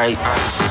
right.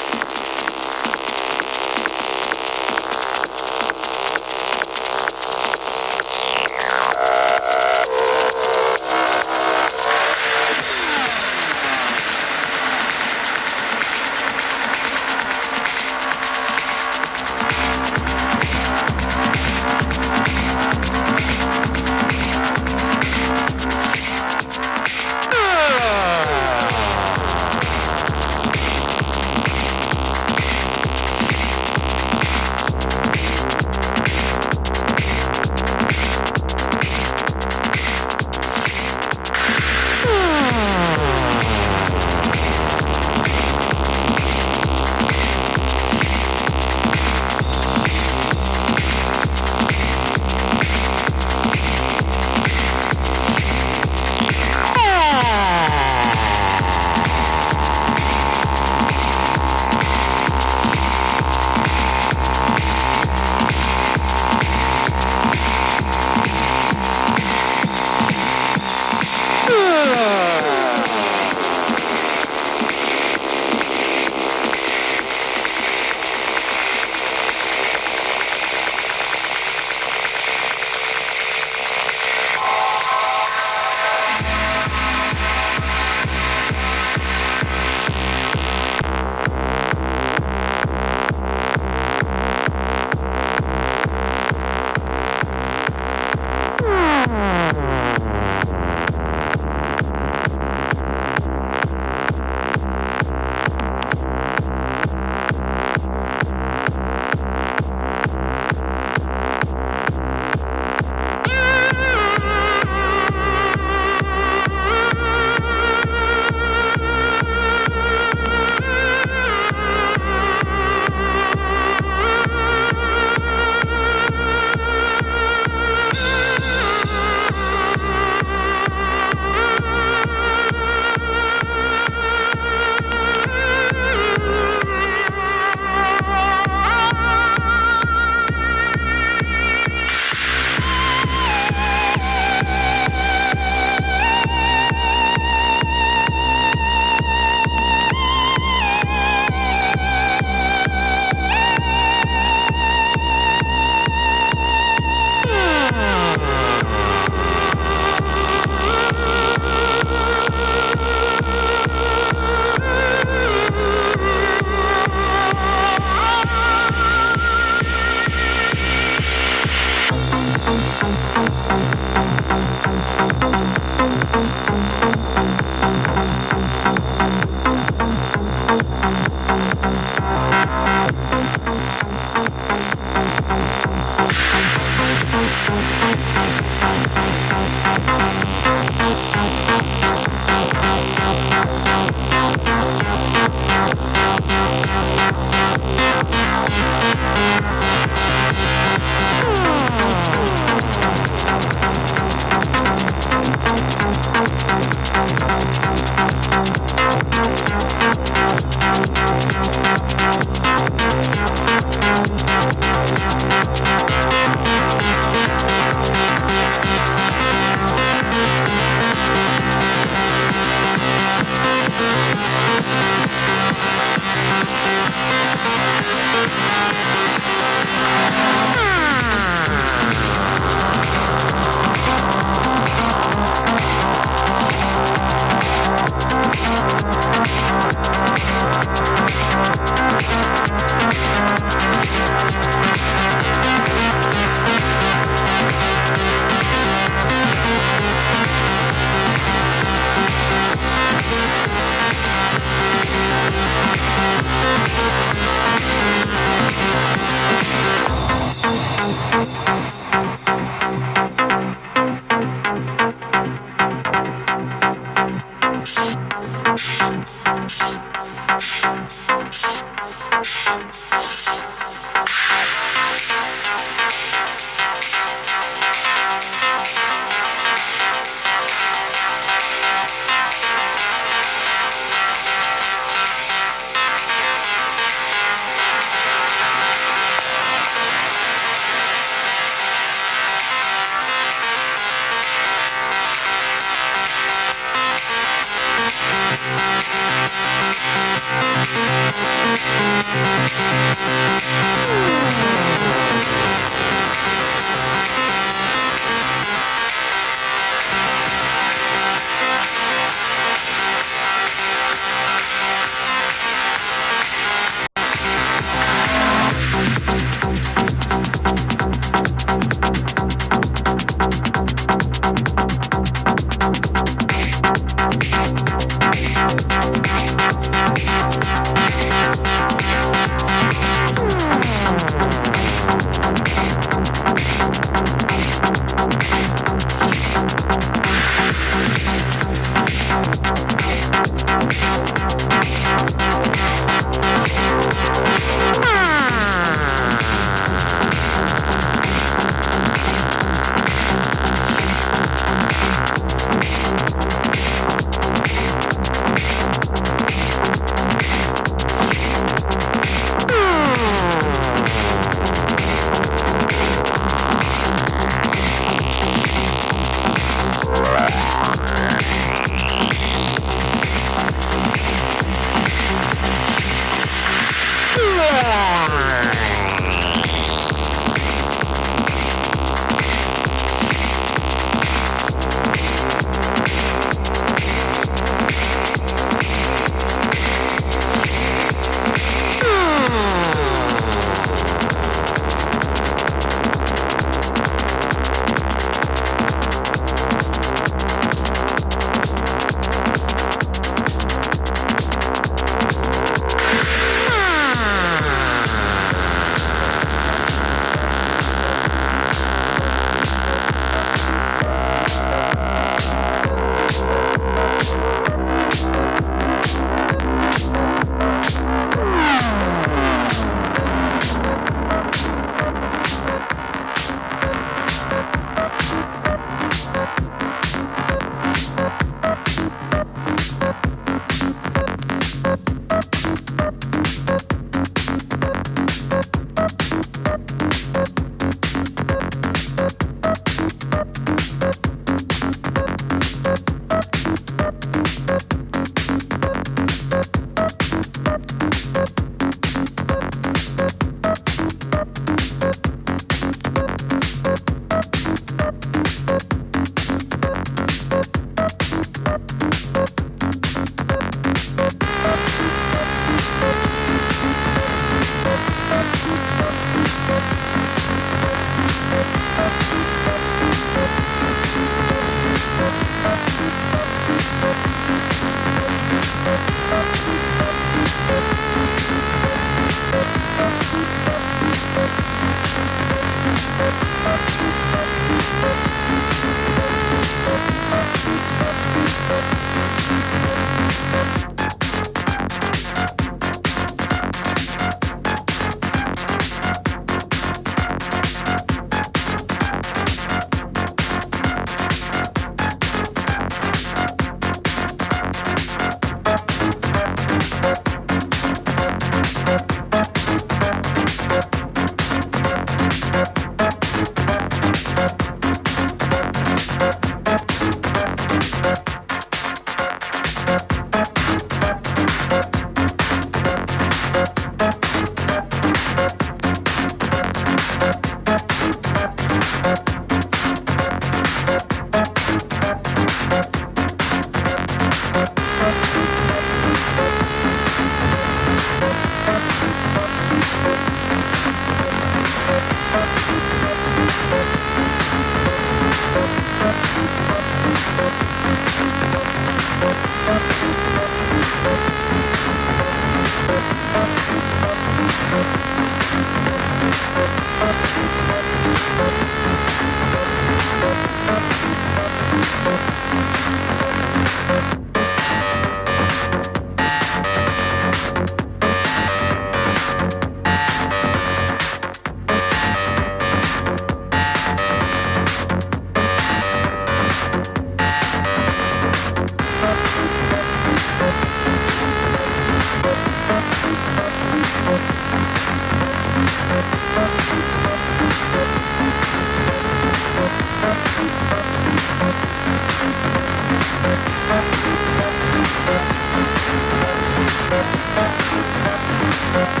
Música